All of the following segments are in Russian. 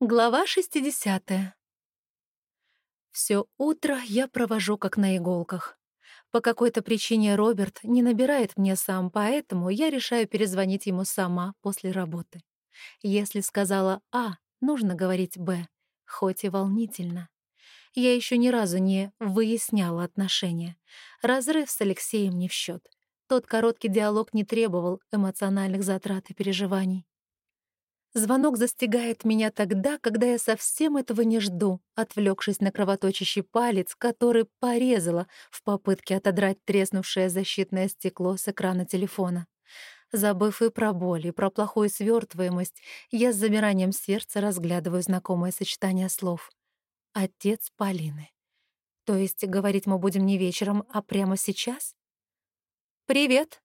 Глава 60. Все утро я провожу как на иголках. По какой-то причине Роберт не набирает мне сам, поэтому я решаю перезвонить ему сама после работы. Если сказала «А», нужно говорить «Б», хоть и волнительно. Я еще ни разу не выясняла отношения. Разрыв с Алексеем не в счет. Тот короткий диалог не требовал эмоциональных затрат и переживаний. Звонок застигает меня тогда, когда я совсем этого не жду, отвлекшись на кровоточащий палец, который порезала в попытке отодрать треснувшее защитное стекло с экрана телефона. Забыв и про боль, и про плохую свертываемость, я с замиранием сердца разглядываю знакомое сочетание слов. «Отец Полины». То есть говорить мы будем не вечером, а прямо сейчас? «Привет»,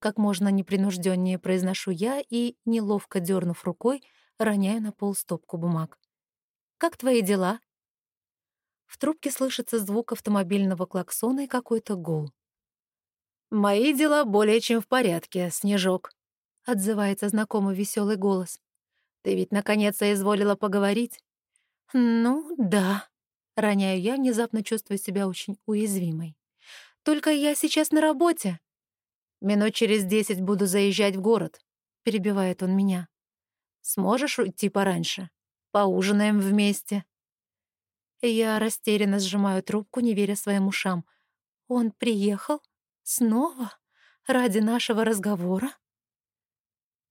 как можно непринужденнее произношу я и, неловко дернув рукой, роняю на пол стопку бумаг. «Как твои дела?» В трубке слышится звук автомобильного клаксона и какой-то гул. «Мои дела более чем в порядке, Снежок», — отзывается знакомый веселый голос. «Ты ведь наконец изволила поговорить?» «Ну, да», — роняю я, внезапно чувствуя себя очень уязвимой. «Только я сейчас на работе». «Минут через десять буду заезжать в город», — перебивает он меня. «Сможешь уйти пораньше? Поужинаем вместе». Я растерянно сжимаю трубку, не веря своим ушам. «Он приехал? Снова? Ради нашего разговора?»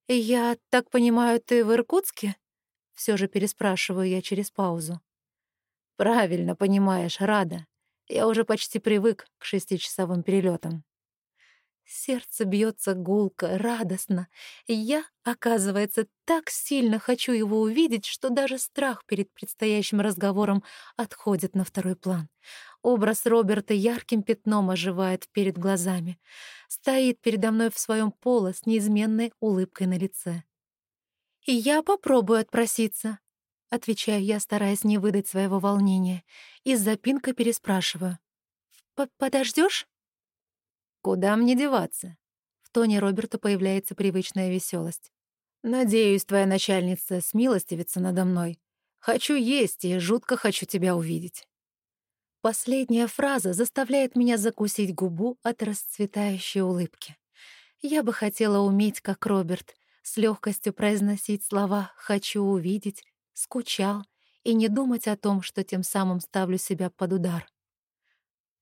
«Я так понимаю, ты в Иркутске?» Все же переспрашиваю я через паузу. «Правильно понимаешь, Рада. Я уже почти привык к шестичасовым перелетам. Сердце бьется гулко, радостно. Я, оказывается, так сильно хочу его увидеть, что даже страх перед предстоящим разговором отходит на второй план. Образ Роберта ярким пятном оживает перед глазами. Стоит передо мной в своем поло с неизменной улыбкой на лице. «И я попробую отпроситься», — отвечаю я, стараясь не выдать своего волнения, и с запинкой переспрашиваю. «Подождешь?» Куда мне деваться? В тоне Роберта появляется привычная веселость. Надеюсь, твоя начальница смилостивится надо мной. Хочу есть и жутко хочу тебя увидеть. Последняя фраза заставляет меня закусить губу от расцветающей улыбки. Я бы хотела уметь, как Роберт, с легкостью произносить слова «хочу увидеть», «скучал» и не думать о том, что тем самым ставлю себя под удар.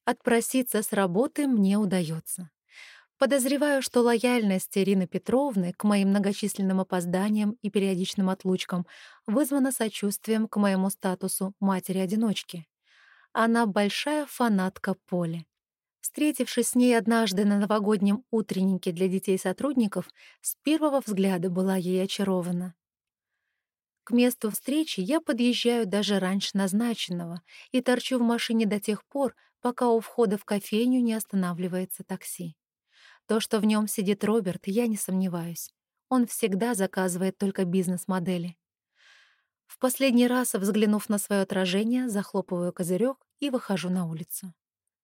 Отпроситься с работы мне удается. Подозреваю, что лояльность Ирины Петровны к моим многочисленным опозданиям и периодичным отлучкам вызвана сочувствием к моему статусу матери-одиночки. Она большая фанатка Поли. Встретившись с ней однажды на новогоднем утреннике для детей-сотрудников, с первого взгляда была ей очарована. К месту встречи я подъезжаю даже раньше назначенного и торчу в машине до тех пор, пока у входа в кофейню не останавливается такси. То, что в нем сидит Роберт, я не сомневаюсь. Он всегда заказывает только бизнес-модели. В последний раз, взглянув на свое отражение, захлопываю козырек и выхожу на улицу.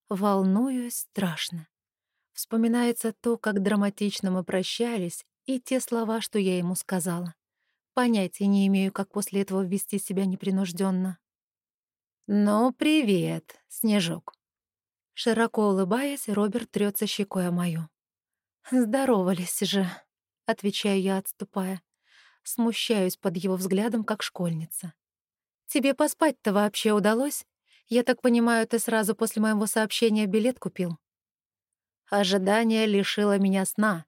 Волнуюсь страшно. Вспоминается то, как драматично мы прощались, и те слова, что я ему сказала. Понятия не имею, как после этого вести себя непринужденно. «Ну, привет, Снежок». Широко улыбаясь, Роберт трется щекой о мою. «Здоровались же», — отвечаю я, отступая. Смущаюсь под его взглядом, как школьница. «Тебе поспать-то вообще удалось? Я так понимаю, ты сразу после моего сообщения билет купил?» Ожидание лишило меня сна.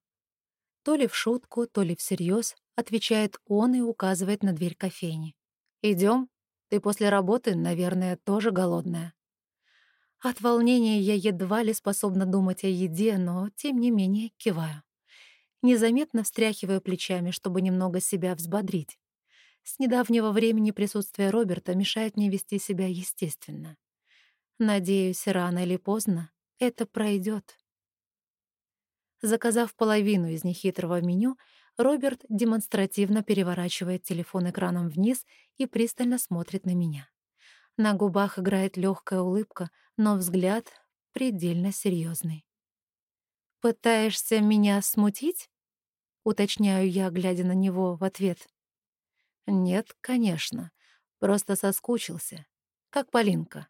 То ли в шутку, то ли всерьез, отвечает он и указывает на дверь кофейни. Идем. Ты после работы, наверное, тоже голодная. От волнения я едва ли способна думать о еде, но, тем не менее, киваю. Незаметно встряхиваю плечами, чтобы немного себя взбодрить. С недавнего времени присутствие Роберта мешает мне вести себя естественно. Надеюсь, рано или поздно это пройдет. Заказав половину из нехитрого меню, Роберт демонстративно переворачивает телефон экраном вниз и пристально смотрит на меня. На губах играет легкая улыбка, но взгляд предельно серьезный. «Пытаешься меня смутить?» — уточняю я, глядя на него в ответ. «Нет, конечно. Просто соскучился. Как Полинка.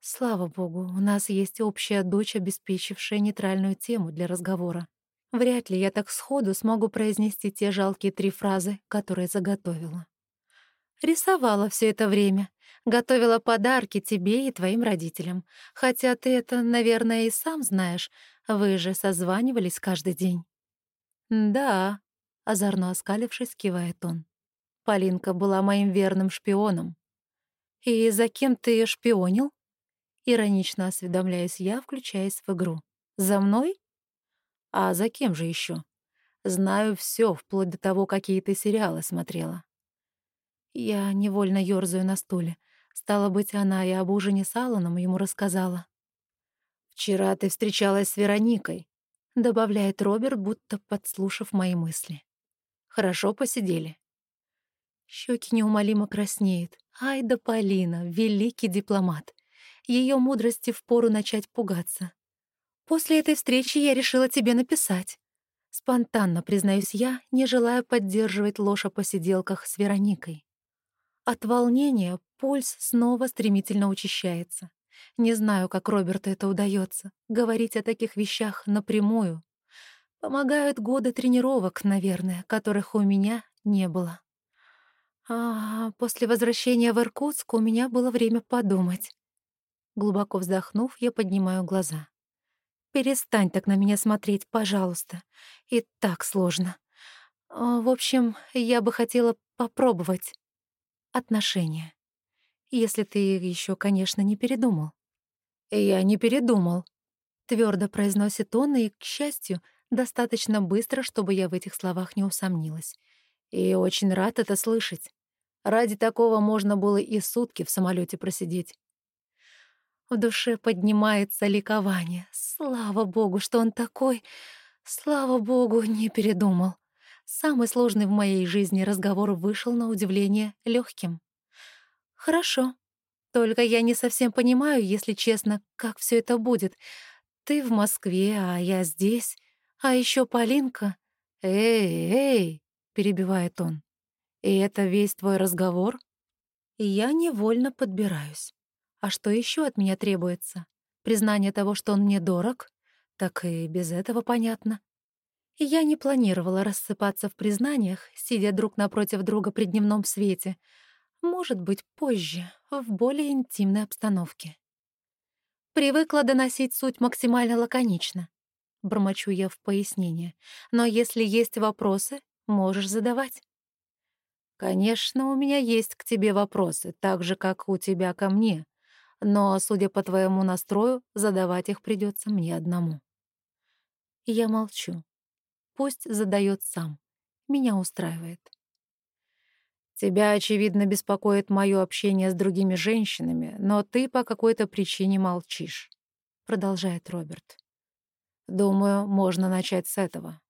Слава богу, у нас есть общая дочь, обеспечившая нейтральную тему для разговора. Вряд ли я так сходу смогу произнести те жалкие три фразы, которые заготовила. Рисовала все это время. Готовила подарки тебе и твоим родителям. Хотя ты это, наверное, и сам знаешь. Вы же созванивались каждый день. «Да», — озорно оскалившись, кивает он. «Полинка была моим верным шпионом». «И за кем ты шпионил?» Иронично осведомляюсь я, включаясь в игру. «За мной?» «А за кем же еще? Знаю все, вплоть до того, какие ты сериалы смотрела». Я невольно ёрзаю на стуле. Стало быть, она и об ужине с Алланом ему рассказала. «Вчера ты встречалась с Вероникой», — добавляет Роберт, будто подслушав мои мысли. «Хорошо посидели». Щеки неумолимо краснеют. Ай да Полина, великий дипломат. Ее мудрости впору начать пугаться. После этой встречи я решила тебе написать. Спонтанно, признаюсь я, не желая поддерживать ложь о посиделках с Вероникой. От волнения пульс снова стремительно учащается. Не знаю, как Роберту это удается говорить о таких вещах напрямую. Помогают годы тренировок, наверное, которых у меня не было. А после возвращения в Иркутск у меня было время подумать. Глубоко вздохнув, я поднимаю глаза. «Перестань так на меня смотреть, пожалуйста. И так сложно. В общем, я бы хотела попробовать отношения. Если ты еще, конечно, не передумал». «Я не передумал», — твердо произносит он, и, к счастью, достаточно быстро, чтобы я в этих словах не усомнилась. И очень рад это слышать. Ради такого можно было и сутки в самолете просидеть. В душе поднимается ликование. Слава богу, что он такой. Слава богу, не передумал. Самый сложный в моей жизни разговор вышел на удивление легким. Хорошо. Только я не совсем понимаю, если честно, как все это будет. Ты в Москве, а я здесь. А еще Полинка. Эй, эй, перебивает он. И это весь твой разговор? Я невольно подбираюсь. А что еще от меня требуется? Признание того, что он мне дорог? Так и без этого понятно. Я не планировала рассыпаться в признаниях, сидя друг напротив друга при дневном свете. Может быть, позже, в более интимной обстановке. Привыкла доносить суть максимально лаконично. Бормочу я в пояснение. Но если есть вопросы, можешь задавать. Конечно, у меня есть к тебе вопросы, так же, как у тебя ко мне но, судя по твоему настрою, задавать их придется мне одному. Я молчу. Пусть задает сам. Меня устраивает. Тебя, очевидно, беспокоит мое общение с другими женщинами, но ты по какой-то причине молчишь, продолжает Роберт. Думаю, можно начать с этого.